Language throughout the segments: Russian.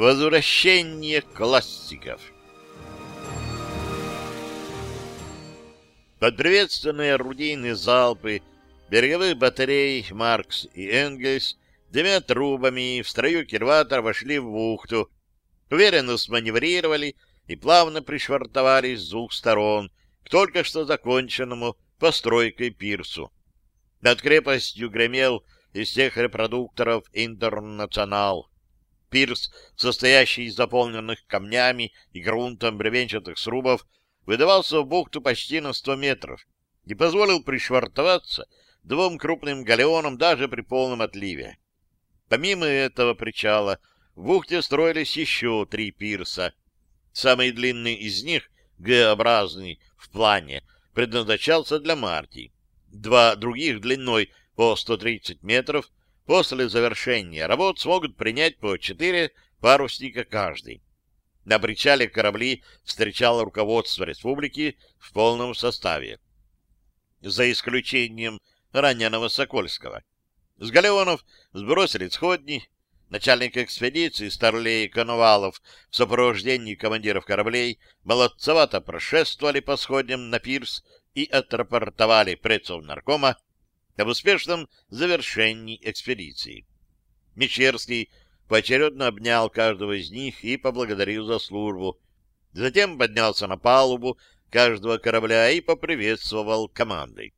Возвращение классиков Под приветственные орудийные залпы береговых батарей Маркс и Энгельс двумя трубами в строю кирватор вошли в бухту, уверенно сманеврировали и плавно пришвартовались с двух сторон к только что законченному постройкой пирсу. Над крепостью гремел из всех репродукторов «Интернационал». Пирс, состоящий из заполненных камнями и грунтом бревенчатых срубов, выдавался в бухту почти на сто метров и позволил пришвартоваться двум крупным галеонам даже при полном отливе. Помимо этого причала в бухте строились еще три пирса. Самый длинный из них, Г-образный в плане, предназначался для Марти. Два других длиной по 130 метров после завершения работ смогут принять по четыре парусника каждый. На причале корабли встречало руководство республики в полном составе. За исключением раненого Сокольского. С галеонов сбросили сходни. Начальник экспедиции Старлей Коновалов в сопровождении командиров кораблей молодцевато прошествовали по сходням на пирс и отрапортовали предсов наркома об успешном завершении экспедиции. Мещерский поочередно обнял каждого из них и поблагодарил за службу. Затем поднялся на палубу каждого корабля и поприветствовал командой.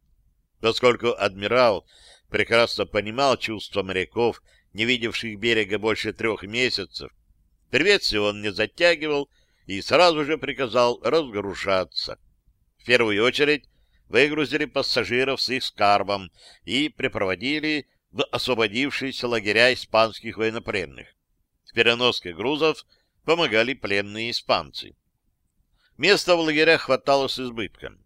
Поскольку адмирал прекрасно понимал чувства моряков, не видевших берега больше трех месяцев, приветствие он не затягивал и сразу же приказал разгружаться. В первую очередь выгрузили пассажиров с их скарбом и припроводили в освободившиеся лагеря испанских военнопленных. В переноске грузов помогали пленные испанцы. Места в лагерях хватало с избытком.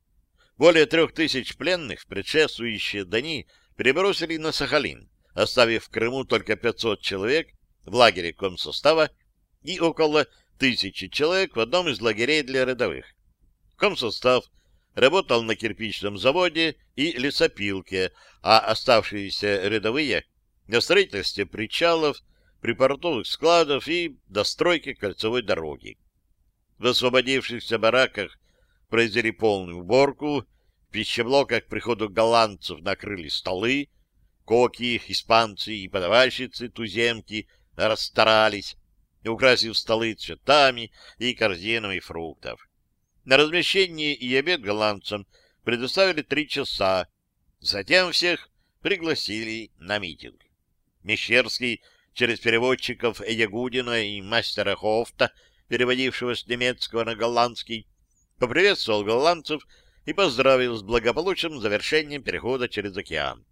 Более трех тысяч пленных предшествующие дни перебросили на Сахалин, оставив в Крыму только 500 человек в лагере комсостава и около тысячи человек в одном из лагерей для рядовых. Комсостав работал на кирпичном заводе и лесопилке, а оставшиеся рядовые — на строительстве причалов, припортовых складов и достройке кольцевой дороги. В освободившихся бараках произвели полную уборку, в пищеблоках к приходу голландцев накрыли столы, коки, испанцы и подавальщицы туземки расстарались, украсив столы цветами и корзинами фруктов. На размещение и обед голландцам предоставили три часа. Затем всех пригласили на митинг. Мещерский через переводчиков Ягудина и мастера Хофта, переводившего с немецкого на голландский, поприветствовал голландцев и поздравил с благополучным завершением перехода через океан.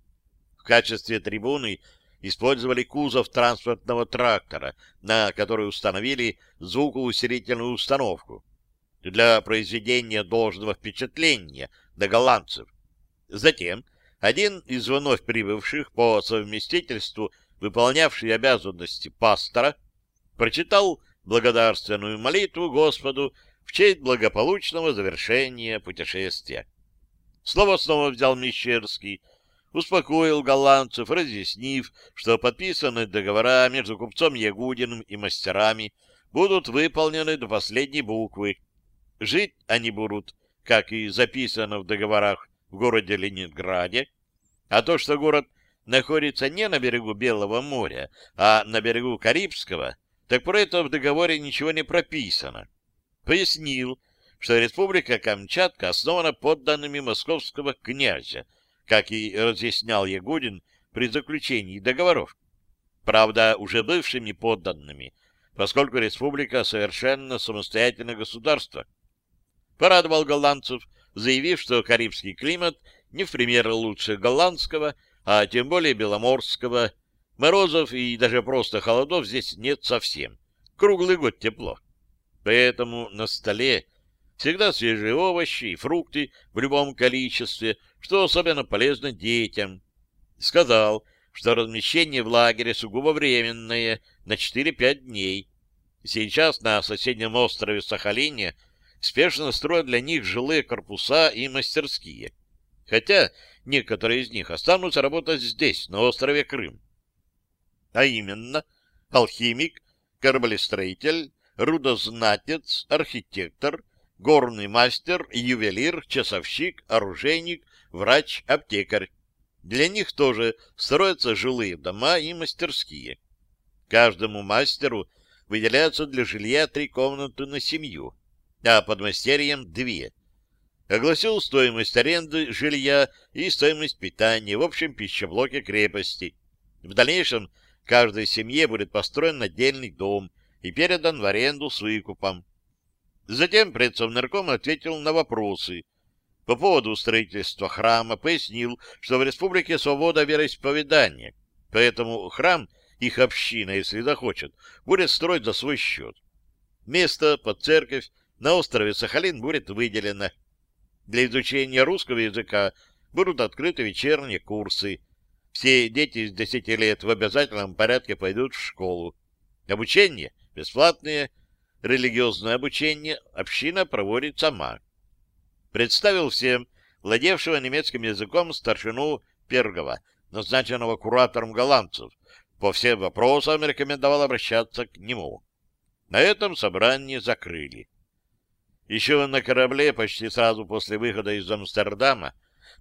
В качестве трибуны использовали кузов транспортного трактора, на который установили звукоусилительную установку для произведения должного впечатления до голландцев. Затем один из вновь прибывших по совместительству, выполнявший обязанности пастора, прочитал благодарственную молитву Господу в честь благополучного завершения путешествия. Слово снова взял Мещерский, успокоил голландцев, разъяснив, что подписанные договора между купцом Ягудиным и мастерами будут выполнены до последней буквы, Жить они будут, как и записано в договорах, в городе Ленинграде, а то, что город находится не на берегу Белого моря, а на берегу Карибского, так про это в договоре ничего не прописано. Пояснил, что Республика Камчатка основана подданными московского князя, как и разъяснял Ягудин при заключении договоров. Правда, уже бывшими подданными, поскольку республика совершенно самостоятельное государство — порадовал голландцев, заявив, что карибский климат не в пример лучше голландского, а тем более беломорского. Морозов и даже просто холодов здесь нет совсем. Круглый год тепло. Поэтому на столе всегда свежие овощи и фрукты в любом количестве, что особенно полезно детям. Сказал, что размещение в лагере сугубо временное, на 4-5 дней. Сейчас на соседнем острове Сахалине спешно строят для них жилые корпуса и мастерские. Хотя некоторые из них останутся работать здесь, на острове Крым. А именно, алхимик, кораблестроитель, рудознатец, архитектор, горный мастер, ювелир, часовщик, оружейник, врач, аптекарь. Для них тоже строятся жилые дома и мастерские. Каждому мастеру выделяются для жилья три комнаты на семью, а под мастерьем две. Огласил стоимость аренды жилья и стоимость питания в общем пищеблоке крепости. В дальнейшем каждой семье будет построен отдельный дом и передан в аренду с выкупом. Затем предсовнарком ответил на вопросы. По поводу строительства храма пояснил, что в республике свобода вероисповедания, поэтому храм, их община, если захочет, будет строить за свой счет. Место под церковь на острове Сахалин будет выделено. Для изучения русского языка будут открыты вечерние курсы. Все дети с 10 лет в обязательном порядке пойдут в школу. Обучение бесплатное, религиозное обучение община проводит сама. Представил всем владевшего немецким языком старшину Пергова, назначенного куратором голландцев. По всем вопросам рекомендовал обращаться к нему. На этом собрание закрыли. Еще на корабле, почти сразу после выхода из Амстердама,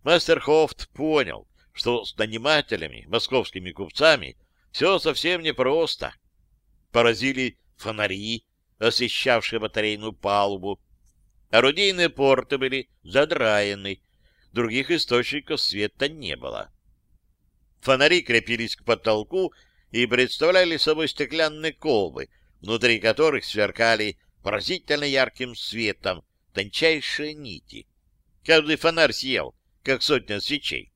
мастер Хофт понял, что с нанимателями, московскими купцами, все совсем непросто. Поразили фонари, освещавшие батарейную палубу. Орудийные порты были задраены, других источников света не было. Фонари крепились к потолку и представляли собой стеклянные колбы, внутри которых сверкали поразительно ярким светом тончайшие нити. Каждый фонарь съел, как сотня свечей.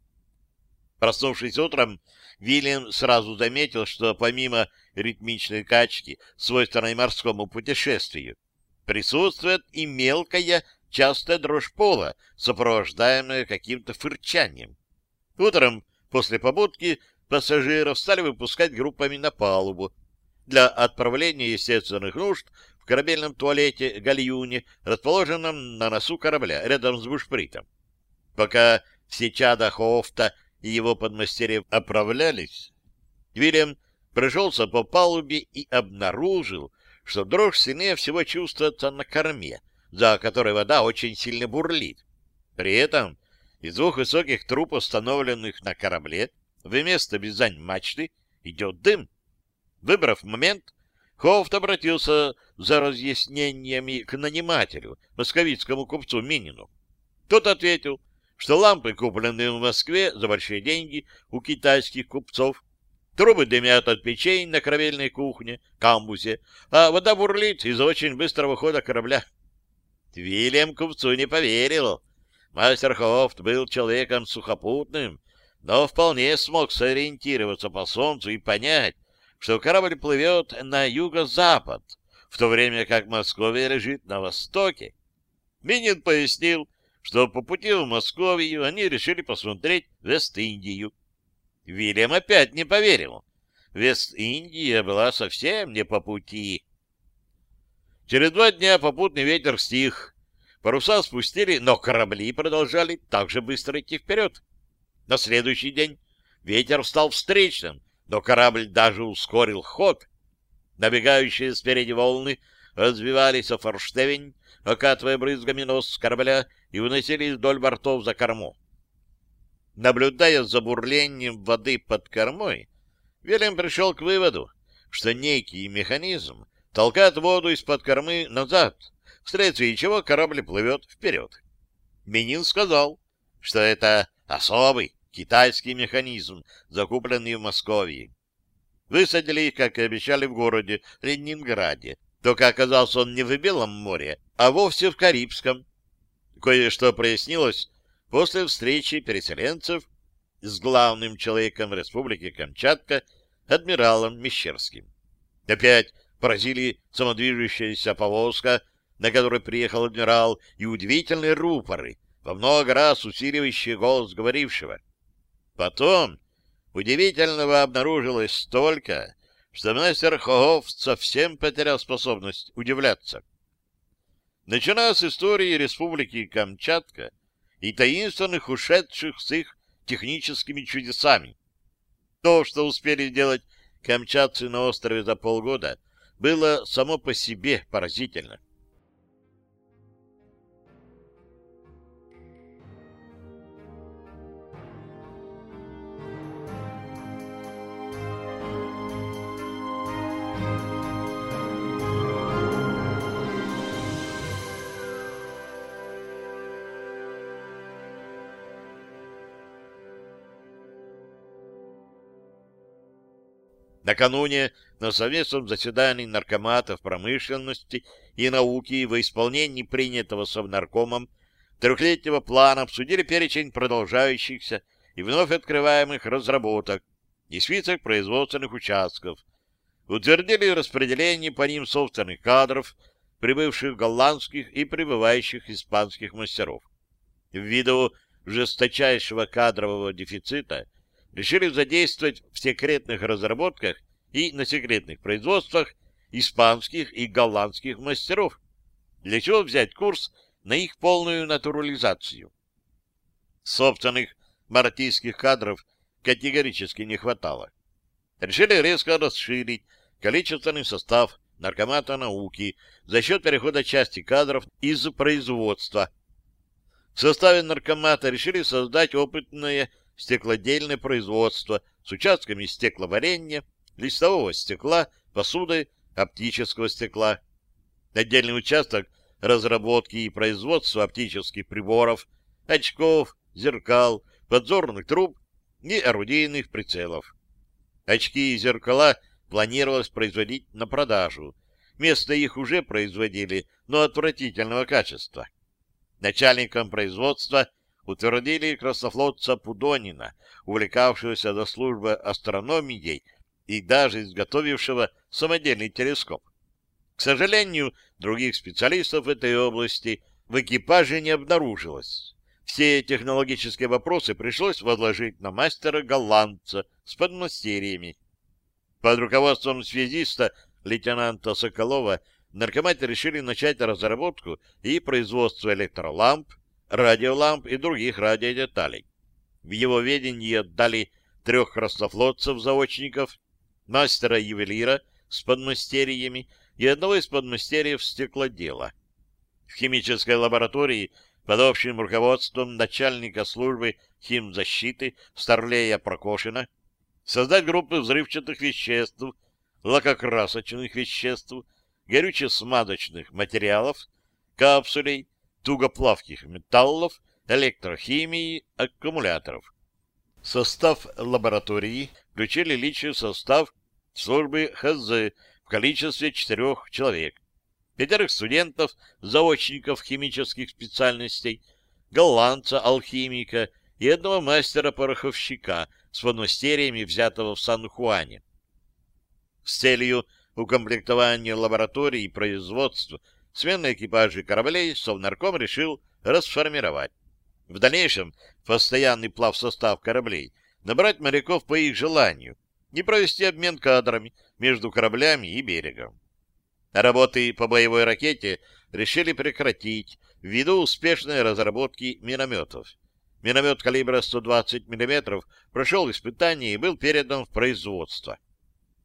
Проснувшись утром, Вильям сразу заметил, что помимо ритмичной качки, свойственной морскому путешествию, присутствует и мелкая, частая дрожь пола, сопровождаемая каким-то фырчанием. Утром, после побудки, пассажиров стали выпускать группами на палубу. Для отправления естественных нужд корабельном туалете гальюне, расположенном на носу корабля, рядом с бушпритом. Пока все чада Хофта и его подмастерьев оправлялись, Вильям прошелся по палубе и обнаружил, что дрожь сильнее всего чувствуется на корме, за которой вода очень сильно бурлит. При этом из двух высоких труб, установленных на корабле, вместо бизань мачты идет дым. Выбрав момент, Хофт обратился за разъяснениями к нанимателю, московицкому купцу Минину. Тот ответил, что лампы, купленные в Москве за большие деньги у китайских купцов, Трубы дымят от печей на корабельной кухне, камбузе, а вода бурлит из-за очень быстрого хода корабля. Вильям купцу не поверил. Мастер Хофт был человеком сухопутным, но вполне смог сориентироваться по солнцу и понять, что корабль плывет на юго-запад, в то время как Московия лежит на востоке. Минин пояснил, что по пути в Московию они решили посмотреть Вест-Индию. Вильям опять не поверил. Вест-Индия была совсем не по пути. Через два дня попутный ветер стих. Паруса спустили, но корабли продолжали так же быстро идти вперед. На следующий день ветер стал встречным, но корабль даже ускорил ход. Набегающие спереди волны развивались о форштевень, окатывая брызгами нос корабля и выносились вдоль бортов за корму. Наблюдая за бурлением воды под кормой, Вильям пришел к выводу, что некий механизм толкает воду из-под кормы назад, вследствие чего корабль плывет вперед. Минин сказал, что это особый китайский механизм, закупленный в Москве. Высадили их, как и обещали, в городе Ленинграде. Только оказался он не в Белом море, а вовсе в Карибском. Кое-что прояснилось после встречи переселенцев с главным человеком Республики Камчатка, адмиралом Мещерским. Опять поразили самодвижущаяся повозка, на которой приехал адмирал, и удивительные рупоры, во много раз усиливающие голос говорившего. Потом удивительного обнаружилось столько, что мастер Хогов совсем потерял способность удивляться. Начиная с истории Республики Камчатка, и таинственных ушедших с их техническими чудесами. То, что успели сделать камчатцы на острове за полгода, было само по себе поразительно. Накануне на совместном заседании наркоматов промышленности и науки во исполнении принятого Совнаркомом трехлетнего плана обсудили перечень продолжающихся и вновь открываемых разработок и список производственных участков, утвердили распределение по ним собственных кадров, прибывших голландских и прибывающих испанских мастеров. Ввиду жесточайшего кадрового дефицита решили задействовать в секретных разработках и на секретных производствах испанских и голландских мастеров, для чего взять курс на их полную натурализацию. Собственных мартийских кадров категорически не хватало. Решили резко расширить количественный состав наркомата науки за счет перехода части кадров из производства. В составе наркомата решили создать опытное стеклодельное производство с участками стекловарения, листового стекла, посуды, оптического стекла. Отдельный участок разработки и производства оптических приборов, очков, зеркал, подзорных труб и орудийных прицелов. Очки и зеркала планировалось производить на продажу. Место их уже производили, но отвратительного качества. Начальником производства утвердили краснофлотца Пудонина, увлекавшегося до службы астрономией и даже изготовившего самодельный телескоп. К сожалению, других специалистов в этой области в экипаже не обнаружилось. Все технологические вопросы пришлось возложить на мастера-голландца с подмастерьями. Под руководством связиста лейтенанта Соколова наркоматы решили начать разработку и производство электроламп, радиоламп и других радиодеталей. В его ведении отдали трех краснофлотцев-заочников, мастера-ювелира с подмастерьями и одного из подмастерьев стеклодела. В химической лаборатории под общим руководством начальника службы химзащиты Старлея Прокошина создать группы взрывчатых веществ, лакокрасочных веществ, горюче-смазочных материалов, капсулей, тугоплавких металлов, электрохимии, аккумуляторов. Состав лаборатории включили личный состав службы ХЗ в количестве четырех человек, пятерых студентов, заочников химических специальностей, голландца, алхимика и одного мастера-пороховщика с подмастерьями, взятого в Сан-Хуане. С целью укомплектования лабораторий и производства сменные экипажи кораблей Совнарком решил расформировать. В дальнейшем постоянный плав состав кораблей набрать моряков по их желанию и провести обмен кадрами между кораблями и берегом. Работы по боевой ракете решили прекратить ввиду успешной разработки минометов. Миномет калибра 120 мм прошел испытание и был передан в производство.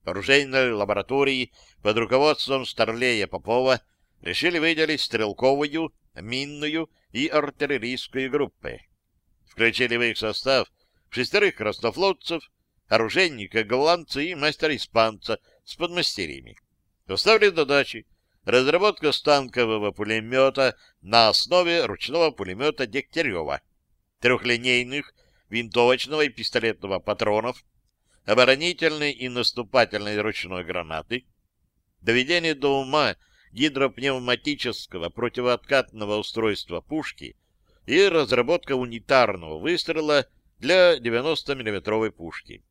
В оружейной лаборатории под руководством Старлея Попова решили выделить стрелковую, минную и артиллерийскую группы. Включили в их состав шестерых краснофлотцев, оружейника голландца и мастера-испанца с подмастерьями. Поставили задачи разработка станкового пулемета на основе ручного пулемета Дегтярева, трехлинейных винтовочного и пистолетного патронов, оборонительной и наступательной ручной гранаты, доведение до ума гидропневматического противооткатного устройства пушки и разработка унитарного выстрела для 90 миллиметровой пушки.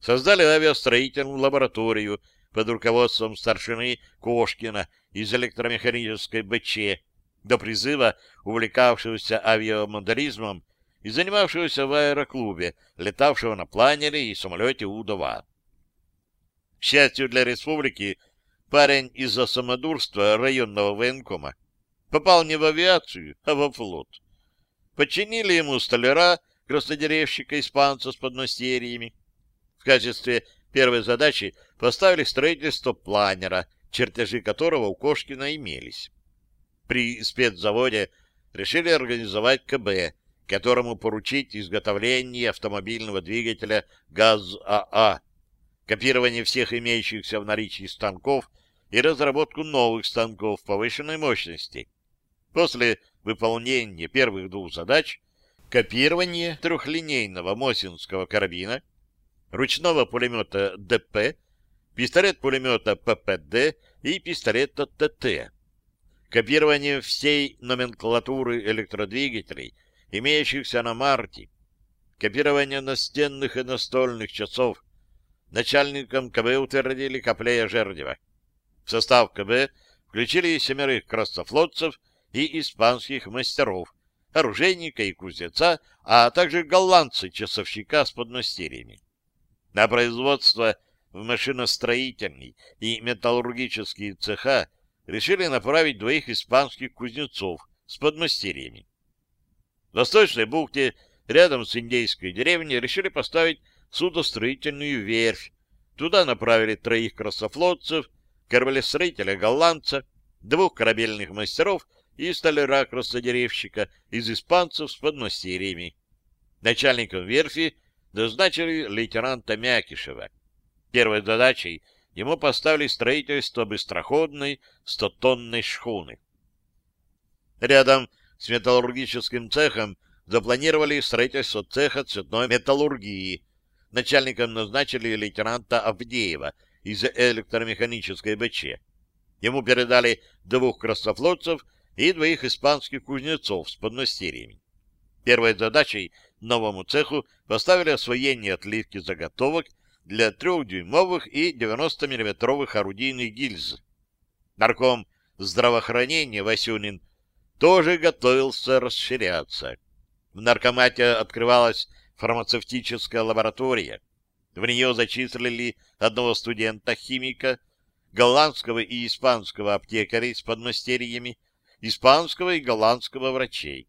Создали авиастроительную лабораторию под руководством старшины Кошкина из электромеханической БЧ, до призыва увлекавшегося авиамоделизмом и занимавшегося в аэроклубе, летавшего на планере и самолете У-2. К счастью для республики, парень из-за самодурства районного военкома попал не в авиацию, а во флот. Подчинили ему столяра, краснодеревщика-испанца с подмастерьями. В качестве первой задачи поставили строительство планера чертежи которого у Кошкина имелись. При спецзаводе решили организовать КБ, которому поручить изготовление автомобильного двигателя ГАЗ-АА, копирование всех имеющихся в наличии станков и разработку новых станков повышенной мощности. После выполнения первых двух задач копирование трехлинейного Мосинского карабина, ручного пулемета ДП, пистолет-пулемета ППД и пистолета ТТ, копирование всей номенклатуры электродвигателей, имеющихся на марте, копирование настенных и настольных часов. Начальником КБ утвердили Коплея Жердева. В состав КБ включили семерых краснофлотцев и испанских мастеров, оружейника и кузнеца, а также голландца-часовщика с подмастерьями. На производство в машиностроительный и металлургические цеха решили направить двоих испанских кузнецов с подмастерьями. В Восточной бухте, рядом с индейской деревней, решили поставить судостроительную верфь. Туда направили троих красофлотцев, кораблестроителя-голландца, двух корабельных мастеров и столяра-краснодеревщика из испанцев с подмастерьями. Начальником верфи назначили лейтенанта Мякишева. Первой задачей ему поставили строительство быстроходной стотонной шхуны. Рядом с металлургическим цехом запланировали строительство цеха цветной металлургии. Начальником назначили лейтенанта Авдеева из электромеханической БЧ. Ему передали двух краснофлотцев и двоих испанских кузнецов с подмастерьями. Первой задачей новому цеху поставили освоение отливки заготовок для трехдюймовых и 90-миллиметровых орудийных гильз. Нарком здравоохранения Васюнин тоже готовился расширяться. В наркомате открывалась фармацевтическая лаборатория. В нее зачислили одного студента-химика, голландского и испанского аптекарей с подмастерьями, испанского и голландского врачей.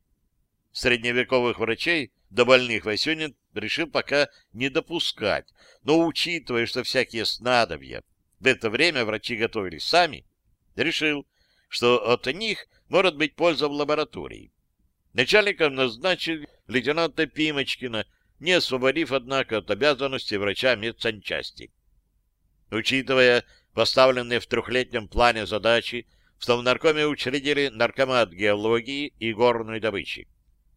Средневековых врачей до больных Васюнин решил пока не допускать, но, учитывая, что всякие снадобья в это время врачи готовились сами, решил, что от них может быть польза в лаборатории. Начальником назначил лейтенанта Пимочкина, не освободив, однако, от обязанности врача медсанчасти. Учитывая поставленные в трехлетнем плане задачи в Совнаркоме учредили наркомат геологии и горной добычи.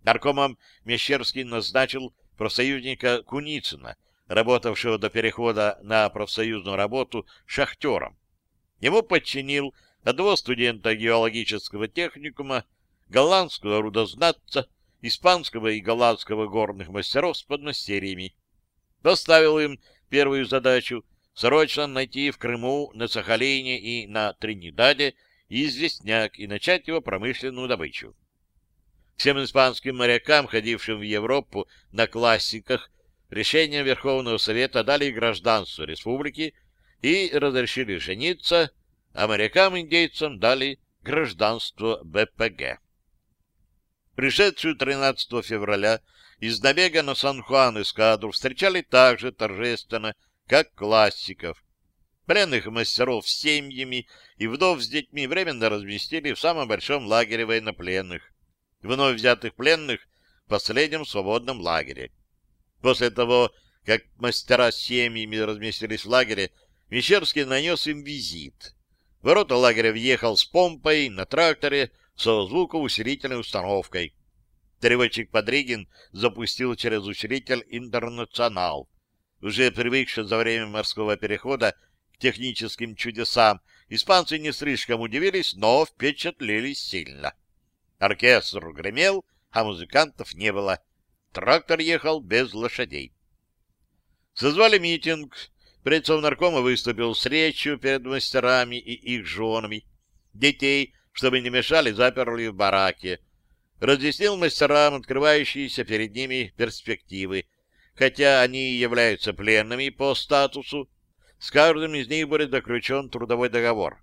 Наркомом Мещерский назначил профсоюзника Куницына, работавшего до перехода на профсоюзную работу шахтером. Ему подчинил одного студента геологического техникума, голландского рудознатца, испанского и голландского горных мастеров с подмастерьями. Поставил им первую задачу срочно найти в Крыму, на Сахалине и на Тринидаде известняк и начать его промышленную добычу. Всем испанским морякам, ходившим в Европу на классиках, решение Верховного Совета дали гражданство республики и разрешили жениться, а морякам-индейцам дали гражданство БПГ. Пришедшую 13 февраля из набега на Сан-Хуан эскадру встречали так же торжественно, как классиков, Пленных мастеров с семьями и вдов с детьми временно разместили в самом большом лагере военнопленных. Вновь взятых пленных в последнем свободном лагере. После того, как мастера с семьями разместились в лагере, Мещерский нанес им визит. В ворота лагеря въехал с помпой на тракторе со звукоусилительной установкой. Переводчик Подригин запустил через усилитель «Интернационал». Уже привыкший за время морского перехода техническим чудесам, испанцы не слишком удивились, но впечатлились сильно. Оркестр гремел, а музыкантов не было. Трактор ехал без лошадей. Созвали митинг. Предцов наркома выступил с речью перед мастерами и их женами. Детей, чтобы не мешали, заперли в бараке. Разъяснил мастерам открывающиеся перед ними перспективы. Хотя они являются пленными по статусу, с каждым из них будет заключен трудовой договор.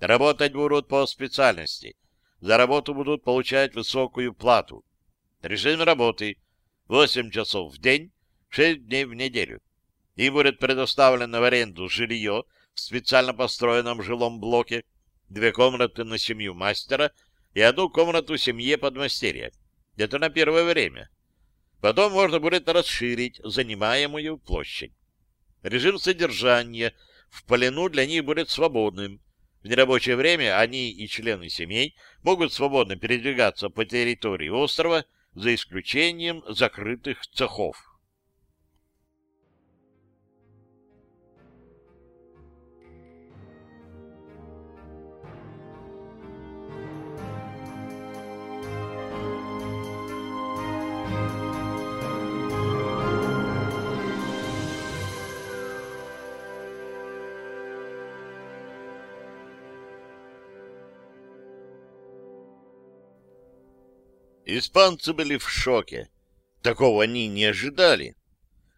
Работать будут по специальности. За работу будут получать высокую плату. Режим работы 8 часов в день, 6 дней в неделю. Им будет предоставлено в аренду жилье в специально построенном жилом блоке, две комнаты на семью мастера и одну комнату семье подмастерья. Это на первое время. Потом можно будет расширить занимаемую площадь. Режим содержания в плену для них будет свободным. В нерабочее время они и члены семей могут свободно передвигаться по территории острова за исключением закрытых цехов. Испанцы были в шоке. Такого они не ожидали.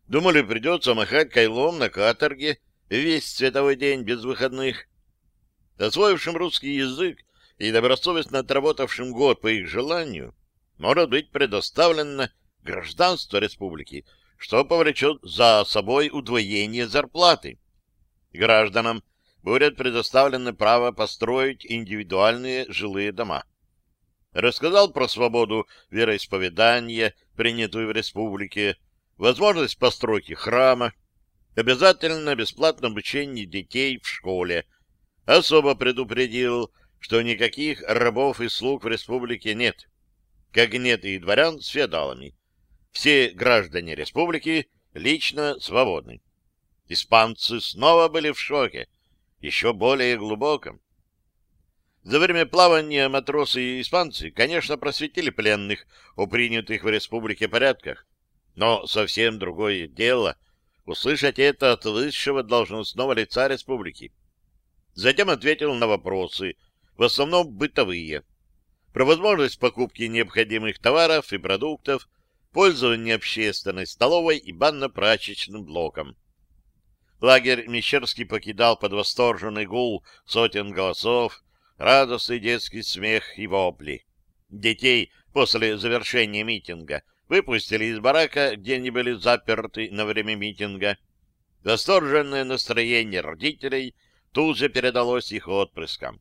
Думали, придется махать кайлом на каторге весь световой день без выходных. Освоившим русский язык и добросовестно отработавшим год по их желанию, может быть предоставлено гражданство республики, что повлечет за собой удвоение зарплаты. Гражданам будет предоставлено право построить индивидуальные жилые дома рассказал про свободу вероисповедания, принятую в республике, возможность постройки храма, обязательно бесплатное обучение детей в школе. Особо предупредил, что никаких рабов и слуг в республике нет, как нет и дворян с феодалами. Все граждане республики лично свободны. Испанцы снова были в шоке, еще более глубоком. За время плавания матросы и испанцы, конечно, просветили пленных о принятых в республике порядках, но совсем другое дело услышать это от высшего должностного лица республики. Затем ответил на вопросы, в основном бытовые, про возможность покупки необходимых товаров и продуктов, пользование общественной столовой и банно-прачечным блоком. Лагерь Мещерский покидал под восторженный гул сотен голосов, радостный детский смех и вопли. Детей после завершения митинга выпустили из барака, где они были заперты на время митинга. Восторженное настроение родителей тут же передалось их отпрыскам.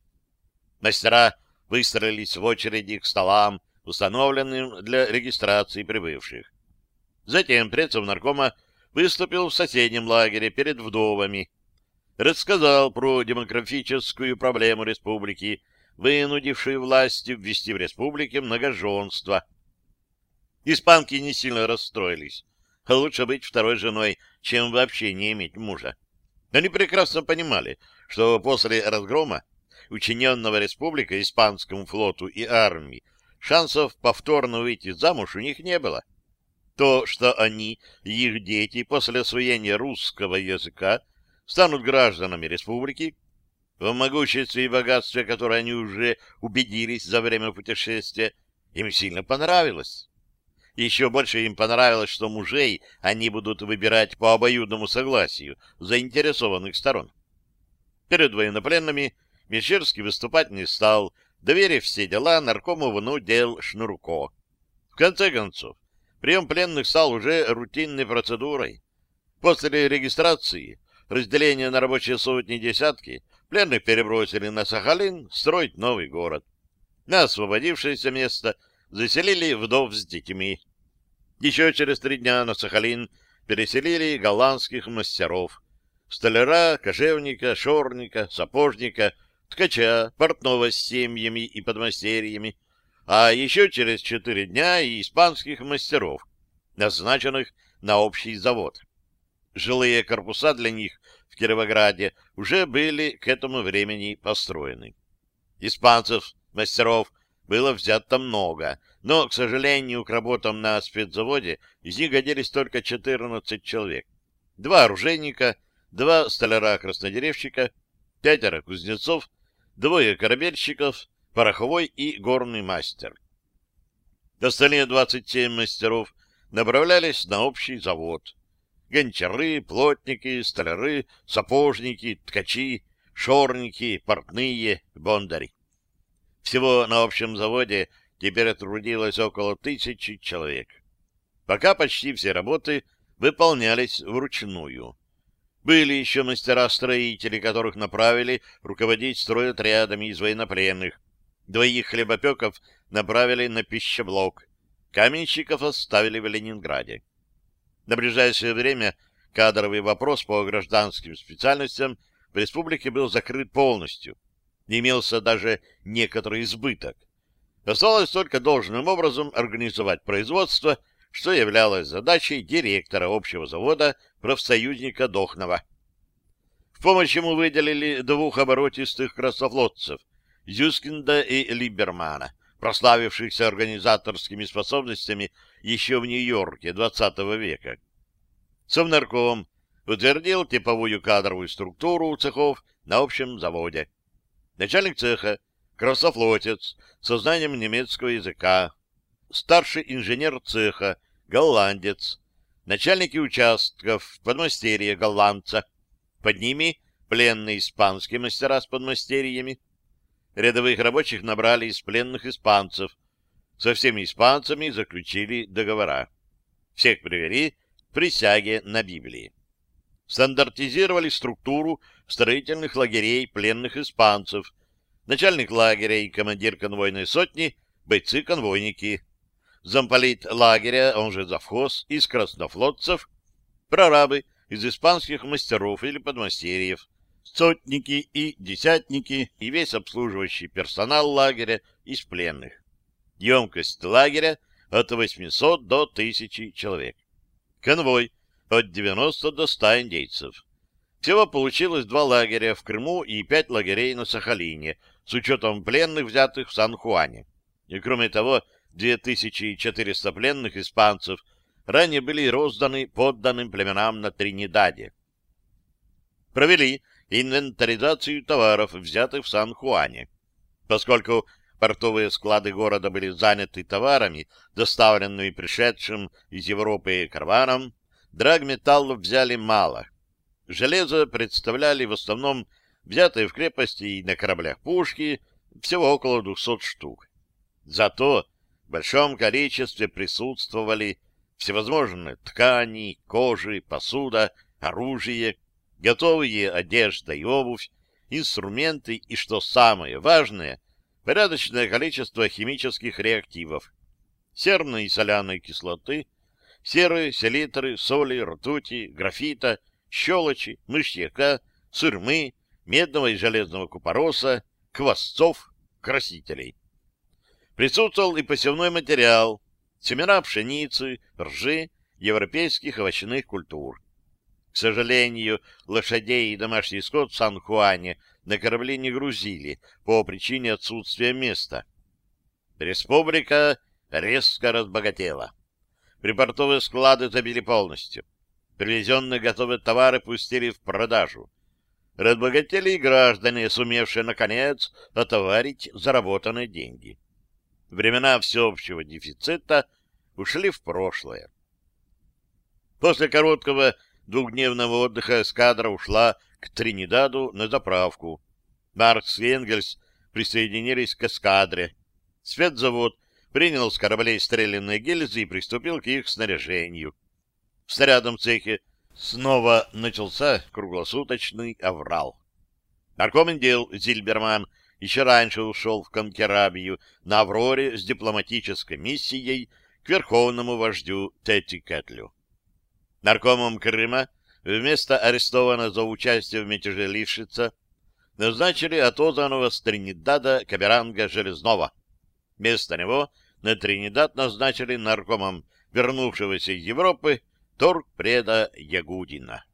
Мастера выстроились в очереди к столам, установленным для регистрации прибывших. Затем предсов наркома выступил в соседнем лагере перед вдовами, рассказал про демографическую проблему республики, вынудившую власти ввести в республике многоженство. Испанки не сильно расстроились. Лучше быть второй женой, чем вообще не иметь мужа. Они прекрасно понимали, что после разгрома, учиненного республикой испанскому флоту и армии, шансов повторно выйти замуж у них не было. То, что они и их дети после освоения русского языка станут гражданами республики, в могуществе и богатстве, которое они уже убедились за время путешествия, им сильно понравилось. Еще больше им понравилось, что мужей они будут выбирать по обоюдному согласию заинтересованных сторон. Перед военнопленными Мещерский выступать не стал, доверив все дела наркому вну дел Шнурко. В конце концов, прием пленных стал уже рутинной процедурой. После регистрации разделение на рабочие сотни десятки, пленных перебросили на Сахалин строить новый город. На освободившееся место заселили вдов с детьми. Еще через три дня на Сахалин переселили голландских мастеров. Столяра, кожевника, шорника, сапожника, ткача, портного с семьями и подмастерьями, а еще через четыре дня и испанских мастеров, назначенных на общий завод. Жилые корпуса для них Кировограде уже были к этому времени построены. Испанцев, мастеров, было взято много, но, к сожалению, к работам на спецзаводе из них годились только 14 человек. Два оружейника, два столяра-краснодеревщика, пятеро кузнецов, двое корабельщиков, пороховой и горный мастер. Остальные 27 мастеров направлялись на общий завод гончары, плотники, столяры, сапожники, ткачи, шорники, портные, бондари. Всего на общем заводе теперь трудилось около тысячи человек. Пока почти все работы выполнялись вручную. Были еще мастера-строители, которых направили руководить стройотрядами из военнопленных. Двоих хлебопеков направили на пищеблок. Каменщиков оставили в Ленинграде. На ближайшее время кадровый вопрос по гражданским специальностям в республике был закрыт полностью. Имелся даже некоторый избыток. Осталось только должным образом организовать производство, что являлось задачей директора общего завода профсоюзника Дохнова. В помощь ему выделили двух оборотистых красофлотцев Зюскинда и Либермана, прославившихся организаторскими способностями еще в Нью-Йорке XX века. Совнарком утвердил типовую кадровую структуру цехов на общем заводе. Начальник цеха — красофлотец со знанием немецкого языка, старший инженер цеха — голландец, начальники участков, подмастерья голландца, под ними пленные испанские мастера с подмастерьями. Рядовых рабочих набрали из пленных испанцев. Со всеми испанцами заключили договора. Всех привели к присяге на Библии. Стандартизировали структуру строительных лагерей пленных испанцев. Начальник лагеря и командир конвойной сотни — бойцы-конвойники. Замполит лагеря, он же завхоз, из краснофлотцев, прорабы из испанских мастеров или подмастерьев, сотники и десятники и весь обслуживающий персонал лагеря из пленных. Емкость лагеря от 800 до 1000 человек. Конвой от 90 до 100 индейцев. Всего получилось два лагеря в Крыму и пять лагерей на Сахалине, с учетом пленных, взятых в Сан-Хуане. И кроме того, 2400 пленных испанцев ранее были розданы подданным племенам на Тринидаде. Провели инвентаризацию товаров, взятых в Сан-Хуане. Поскольку портовые склады города были заняты товарами, доставленными пришедшим из Европы караваном, драгметаллов взяли мало. Железо представляли в основном взятые в крепости и на кораблях пушки, всего около 200 штук. Зато в большом количестве присутствовали всевозможные ткани, кожи, посуда, оружие, готовые одежда и обувь, инструменты и, что самое важное, порядочное количество химических реактивов, серной и соляной кислоты, серы, селитры, соли, ртути, графита, щелочи, мышьяка, сырмы, медного и железного купороса, квасцов, красителей. Присутствовал и посевной материал, семена пшеницы, ржи, европейских овощных культур. К сожалению, лошадей и домашний скот в Сан-Хуане на корабли не грузили по причине отсутствия места. Республика резко разбогатела. Припортовые склады забили полностью. Привезенные готовые товары пустили в продажу. Разбогатели и граждане, сумевшие, наконец, отоварить заработанные деньги времена всеобщего дефицита ушли в прошлое. После короткого двухдневного отдыха эскадра ушла к Тринидаду на заправку. Маркс и Энгельс присоединились к эскадре. Спецзавод принял с кораблей стрелянные гильзы и приступил к их снаряжению. В снарядном цехе снова начался круглосуточный аврал. Наркомен дел Зильберман еще раньше ушел в Конкерабию на Авроре с дипломатической миссией к верховному вождю Тетти Кэтлю. Наркомом Крыма вместо арестованного за участие в мятеже Лившица назначили отозванного с Тринидада Каберанга Железного. Вместо него на Тринидад назначили наркомом вернувшегося из Европы торгпреда Ягудина.